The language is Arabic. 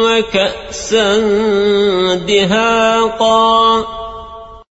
وكأسا دهاقا